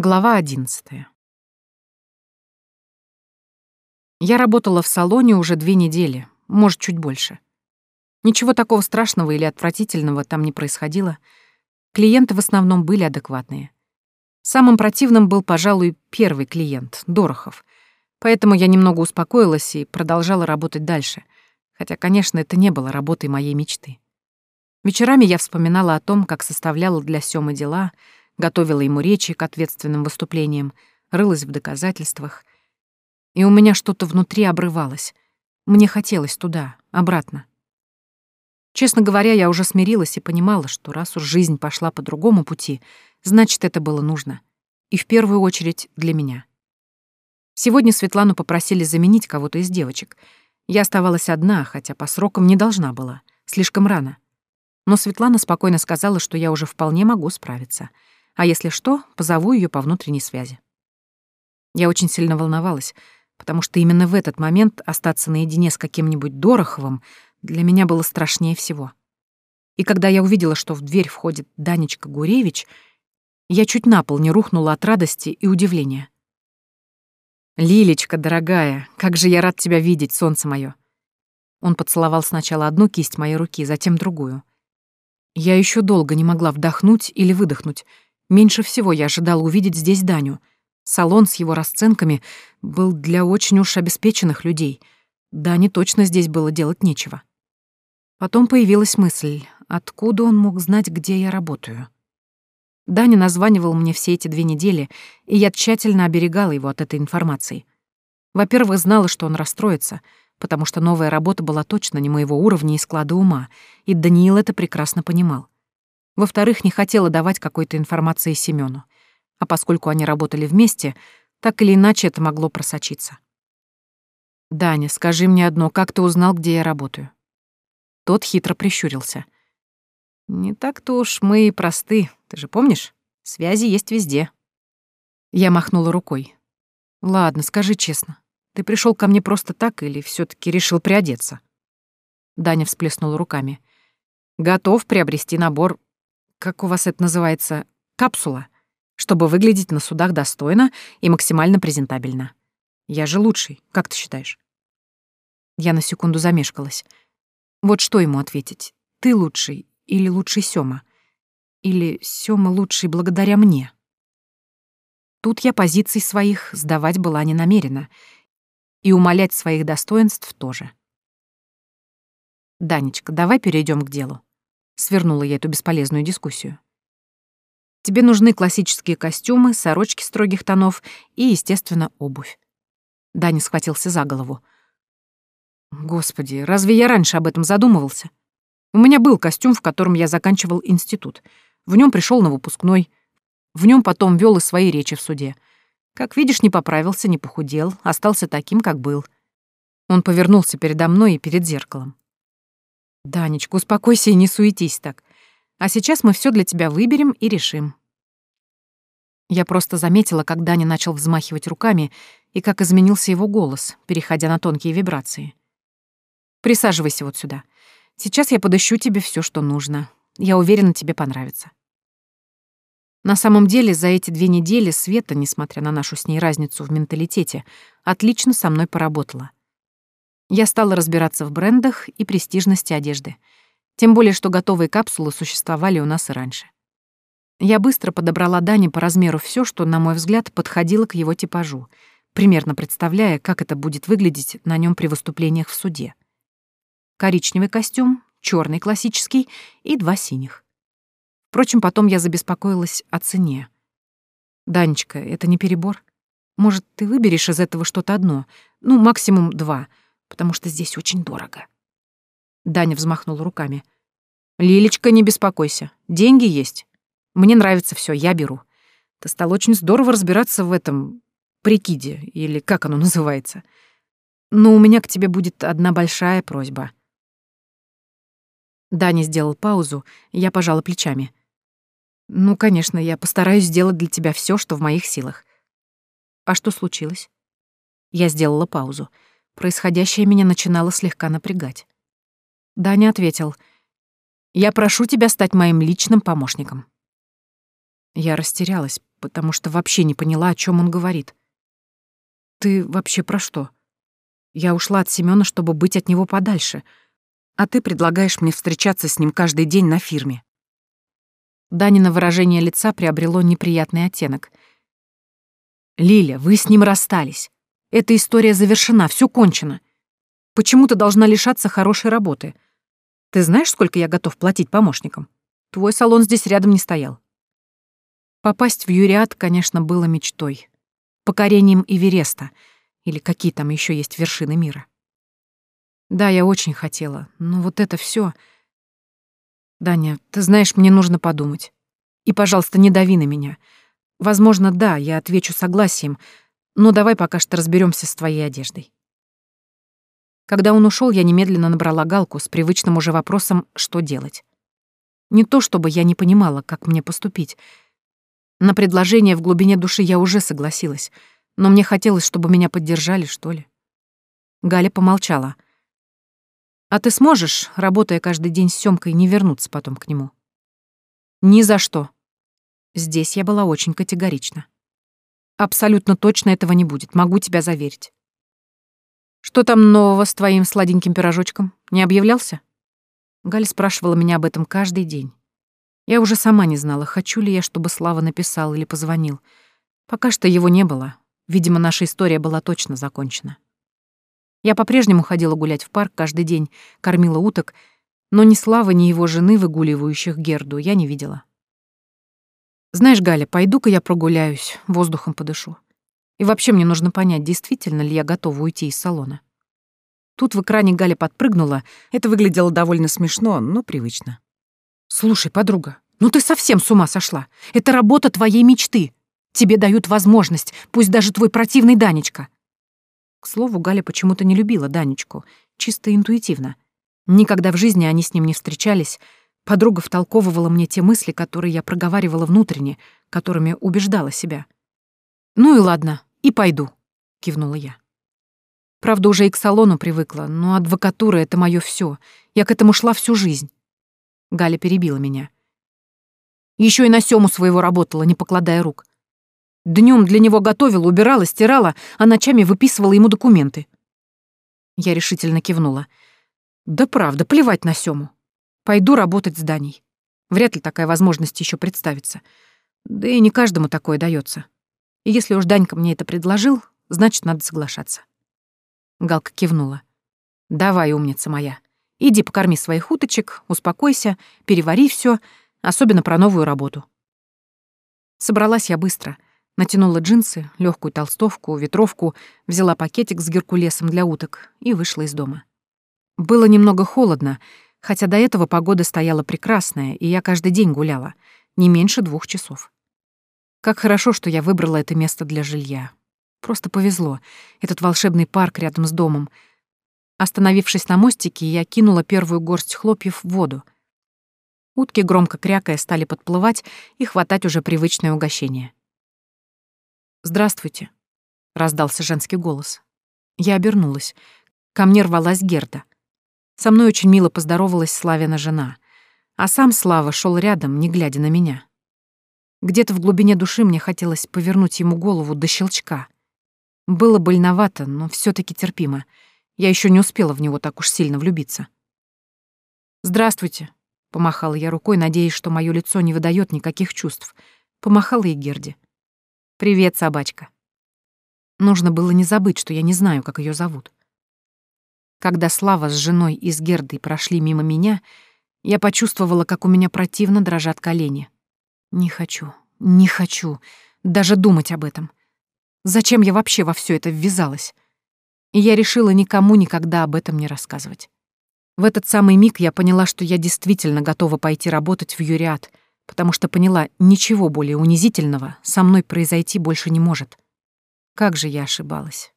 Глава одиннадцатая. Я работала в салоне уже две недели, может, чуть больше. Ничего такого страшного или отвратительного там не происходило. Клиенты в основном были адекватные. Самым противным был, пожалуй, первый клиент, Дорохов. Поэтому я немного успокоилась и продолжала работать дальше. Хотя, конечно, это не было работой моей мечты. Вечерами я вспоминала о том, как составляла для Сёмы дела — готовила ему речи к ответственным выступлениям, рылась в доказательствах. И у меня что-то внутри обрывалось. Мне хотелось туда, обратно. Честно говоря, я уже смирилась и понимала, что раз уж жизнь пошла по другому пути, значит, это было нужно. И в первую очередь для меня. Сегодня Светлану попросили заменить кого-то из девочек. Я оставалась одна, хотя по срокам не должна была. Слишком рано. Но Светлана спокойно сказала, что я уже вполне могу справиться — а если что, позову ее по внутренней связи. Я очень сильно волновалась, потому что именно в этот момент остаться наедине с каким-нибудь Дороховым для меня было страшнее всего. И когда я увидела, что в дверь входит Данечка Гуревич, я чуть на пол не рухнула от радости и удивления. «Лилечка, дорогая, как же я рад тебя видеть, солнце мое!» Он поцеловал сначала одну кисть моей руки, затем другую. Я еще долго не могла вдохнуть или выдохнуть, Меньше всего я ожидал увидеть здесь Даню. Салон с его расценками был для очень уж обеспеченных людей. Дане точно здесь было делать нечего. Потом появилась мысль, откуда он мог знать, где я работаю. Даня названивал мне все эти две недели, и я тщательно оберегала его от этой информации. Во-первых, знала, что он расстроится, потому что новая работа была точно не моего уровня и склада ума, и Даниил это прекрасно понимал. Во-вторых, не хотела давать какой-то информации Семёну. А поскольку они работали вместе, так или иначе это могло просочиться. «Даня, скажи мне одно, как ты узнал, где я работаю?» Тот хитро прищурился. «Не так-то уж мы и просты, ты же помнишь? Связи есть везде». Я махнула рукой. «Ладно, скажи честно, ты пришел ко мне просто так или все таки решил приодеться?» Даня всплеснул руками. «Готов приобрести набор как у вас это называется, капсула, чтобы выглядеть на судах достойно и максимально презентабельно. Я же лучший, как ты считаешь? Я на секунду замешкалась. Вот что ему ответить? Ты лучший или лучший Сёма? Или Сёма лучший благодаря мне? Тут я позиций своих сдавать была не намерена, и умолять своих достоинств тоже. «Данечка, давай перейдем к делу. Свернула я эту бесполезную дискуссию. Тебе нужны классические костюмы, сорочки строгих тонов и, естественно, обувь. Даня схватился за голову. Господи, разве я раньше об этом задумывался? У меня был костюм, в котором я заканчивал институт. В нем пришел на выпускной. В нем потом вел и свои речи в суде. Как видишь, не поправился, не похудел, остался таким, как был. Он повернулся передо мной и перед зеркалом. «Данечка, успокойся и не суетись так. А сейчас мы все для тебя выберем и решим». Я просто заметила, как Даня начал взмахивать руками и как изменился его голос, переходя на тонкие вибрации. «Присаживайся вот сюда. Сейчас я подыщу тебе все, что нужно. Я уверена, тебе понравится». На самом деле, за эти две недели Света, несмотря на нашу с ней разницу в менталитете, отлично со мной поработала. Я стала разбираться в брендах и престижности одежды. Тем более, что готовые капсулы существовали у нас и раньше. Я быстро подобрала Дане по размеру все, что, на мой взгляд, подходило к его типажу, примерно представляя, как это будет выглядеть на нем при выступлениях в суде. Коричневый костюм, черный классический и два синих. Впрочем, потом я забеспокоилась о цене. «Данечка, это не перебор? Может, ты выберешь из этого что-то одно, ну, максимум два — потому что здесь очень дорого. Даня взмахнул руками. «Лилечка, не беспокойся. Деньги есть. Мне нравится все, я беру. Ты стал очень здорово разбираться в этом прикиде, или как оно называется. Но у меня к тебе будет одна большая просьба». Даня сделал паузу, я пожала плечами. «Ну, конечно, я постараюсь сделать для тебя все, что в моих силах». «А что случилось?» Я сделала паузу. Происходящее меня начинало слегка напрягать. Даня ответил, «Я прошу тебя стать моим личным помощником». Я растерялась, потому что вообще не поняла, о чем он говорит. «Ты вообще про что? Я ушла от Семёна, чтобы быть от него подальше, а ты предлагаешь мне встречаться с ним каждый день на фирме». Данина выражение лица приобрело неприятный оттенок. «Лиля, вы с ним расстались. Эта история завершена, все кончено. Почему ты должна лишаться хорошей работы? Ты знаешь, сколько я готов платить помощникам? Твой салон здесь рядом не стоял». Попасть в Юриат, конечно, было мечтой. Покорением Эвереста, или какие там еще есть вершины мира. Да, я очень хотела, но вот это все. Даня, ты знаешь, мне нужно подумать. И, пожалуйста, не дави на меня. Возможно, да, я отвечу согласием, но давай пока что разберемся с твоей одеждой. Когда он ушел, я немедленно набрала галку с привычным уже вопросом, что делать. Не то чтобы я не понимала, как мне поступить. На предложение в глубине души я уже согласилась, но мне хотелось, чтобы меня поддержали, что ли. Галя помолчала — а ты сможешь, работая каждый день с Сёмкой, не вернуться потом к нему? Ни за что. Здесь я была очень категорична. Абсолютно точно этого не будет, могу тебя заверить. Что там нового с твоим сладеньким пирожочком? Не объявлялся? Галя спрашивала меня об этом каждый день. Я уже сама не знала, хочу ли я, чтобы Слава написал или позвонил. Пока что его не было. Видимо, наша история была точно закончена. Я по-прежнему ходила гулять в парк каждый день, кормила уток, но ни Славы, ни его жены, выгуливающих Герду, я не видела. Знаешь, Галя, пойду-ка я прогуляюсь, воздухом подышу. И вообще мне нужно понять, действительно ли я готова уйти из салона. Тут в экране Галя подпрыгнула. Это выглядело довольно смешно, но привычно. «Слушай, подруга, ну ты совсем с ума сошла. Это работа твоей мечты. Тебе дают возможность, пусть даже твой противный Данечка. К слову, Галя почему-то не любила Данечку, чисто интуитивно. Никогда в жизни они с ним не встречались. Подруга втолковывала мне те мысли, которые я проговаривала внутренне, которыми убеждала себя. «Ну и ладно, и пойду», — кивнула я. Правда, уже и к салону привыкла, но адвокатура — это мое все. Я к этому шла всю жизнь. Галя перебила меня. Еще и на Сему своего работала, не покладая рук. Днем для него готовила, убирала, стирала, а ночами выписывала ему документы. Я решительно кивнула. Да правда, плевать на Сёму. Пойду работать с Даней. Вряд ли такая возможность еще представится. Да и не каждому такое дается. И если уж Данька мне это предложил, значит, надо соглашаться. Галка кивнула. «Давай, умница моя. Иди покорми своих уточек, успокойся, перевари все, особенно про новую работу». Собралась я быстро — Натянула джинсы, легкую толстовку, ветровку, взяла пакетик с геркулесом для уток и вышла из дома. Было немного холодно, хотя до этого погода стояла прекрасная, и я каждый день гуляла, не меньше двух часов. Как хорошо, что я выбрала это место для жилья. Просто повезло. Этот волшебный парк рядом с домом. Остановившись на мостике, я кинула первую горсть хлопьев в воду. Утки, громко крякая, стали подплывать и хватать уже привычное угощение. «Здравствуйте», — раздался женский голос. Я обернулась. Ко мне рвалась Герда. Со мной очень мило поздоровалась Славина жена, а сам Слава шел рядом, не глядя на меня. Где-то в глубине души мне хотелось повернуть ему голову до щелчка. Было больновато, но все таки терпимо. Я еще не успела в него так уж сильно влюбиться. «Здравствуйте», — помахала я рукой, надеясь, что мое лицо не выдает никаких чувств. Помахала и Герде. «Привет, собачка». Нужно было не забыть, что я не знаю, как ее зовут. Когда Слава с женой и с Гердой прошли мимо меня, я почувствовала, как у меня противно дрожат колени. Не хочу, не хочу даже думать об этом. Зачем я вообще во все это ввязалась? И я решила никому никогда об этом не рассказывать. В этот самый миг я поняла, что я действительно готова пойти работать в Юриат — потому что поняла, ничего более унизительного со мной произойти больше не может. Как же я ошибалась.